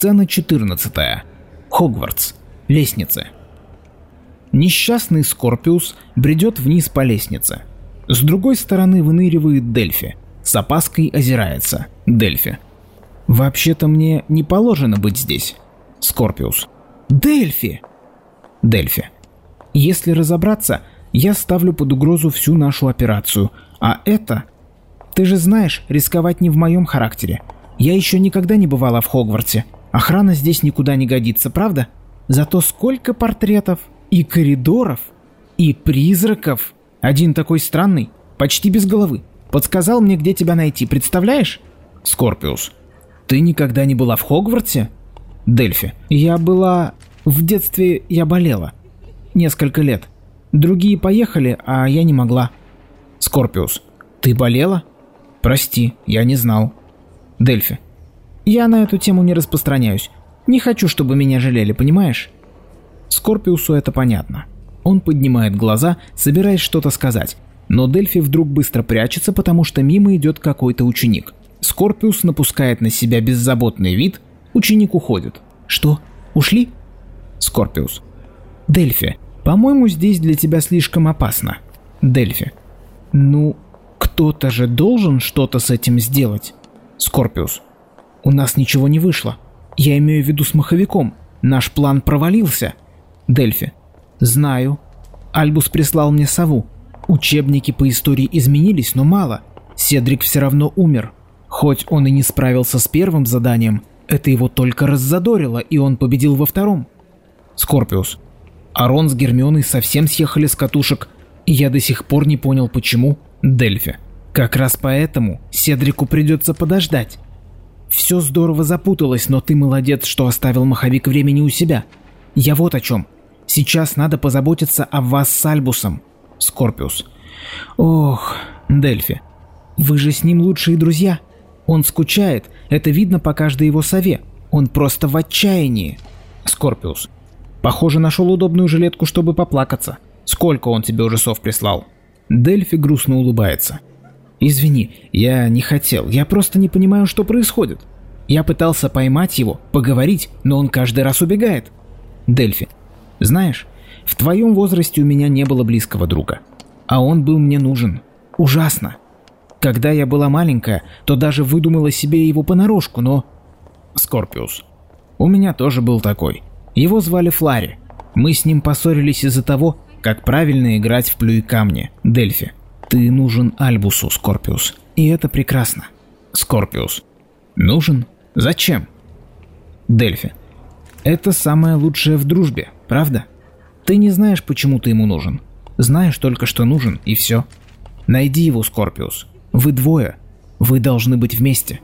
Сцена 14. Хогвартс. Лестницы. Несчастный Скорпиус бредет вниз по лестнице. С другой стороны выныривает Дельфи. С опаской озирается. Дельфи. «Вообще-то мне не положено быть здесь». Скорпиус. «Дельфи!» Дельфи. «Если разобраться, я ставлю под угрозу всю нашу операцию. А это... Ты же знаешь, рисковать не в моем характере. Я еще никогда не бывала в Хогвартсе. Охрана здесь никуда не годится, правда? Зато сколько портретов и коридоров, и призраков. Один такой странный, почти без головы. Подсказал мне, где тебя найти, представляешь? Скорпиус. Ты никогда не была в Хогвартсе? Дельфи. Я была... В детстве я болела. Несколько лет. Другие поехали, а я не могла. Скорпиус. Ты болела? Прости, я не знал. Дельфи. Я на эту тему не распространяюсь. Не хочу, чтобы меня жалели, понимаешь? Скорпиусу это понятно. Он поднимает глаза, собираясь что-то сказать. Но Дельфи вдруг быстро прячется, потому что мимо идет какой-то ученик. Скорпиус напускает на себя беззаботный вид, ученик уходит. Что? Ушли? Скорпиус. Дельфи, по-моему, здесь для тебя слишком опасно. Дельфи. Ну, кто-то же должен что-то с этим сделать. Скорпиус. У нас ничего не вышло. Я имею в виду с маховиком. Наш план провалился. Дельфи. Знаю. Альбус прислал мне сову. Учебники по истории изменились, но мало. Седрик все равно умер. Хоть он и не справился с первым заданием, это его только раззадорило, и он победил во втором. Скорпиус. Арон с Гермионой совсем съехали с катушек, и я до сих пор не понял, почему. Дельфи. Как раз поэтому Седрику придется подождать. Все здорово запуталось, но ты молодец, что оставил маховик времени у себя. Я вот о чем. Сейчас надо позаботиться о вас с Альбусом. Скорпиус. Ох, Дельфи. Вы же с ним лучшие друзья. Он скучает, это видно по каждой его сове. Он просто в отчаянии. Скорпиус. Похоже, нашел удобную жилетку, чтобы поплакаться. Сколько он тебе уже сов прислал? Дельфи грустно улыбается. Извини, я не хотел, я просто не понимаю, что происходит. Я пытался поймать его, поговорить, но он каждый раз убегает. Дельфи. Знаешь, в твоем возрасте у меня не было близкого друга. А он был мне нужен. Ужасно. Когда я была маленькая, то даже выдумала себе его понарошку, но... Скорпиус. У меня тоже был такой. Его звали Флари. Мы с ним поссорились из-за того, как правильно играть в плюй камни. Дельфи. Ты нужен Альбусу, Скорпиус. И это прекрасно. Скорпиус. Нужен? Зачем? Дельфи. Это самое лучшее в дружбе, правда? Ты не знаешь, почему ты ему нужен. Знаешь только, что нужен, и все. Найди его, Скорпиус. Вы двое. Вы должны быть вместе.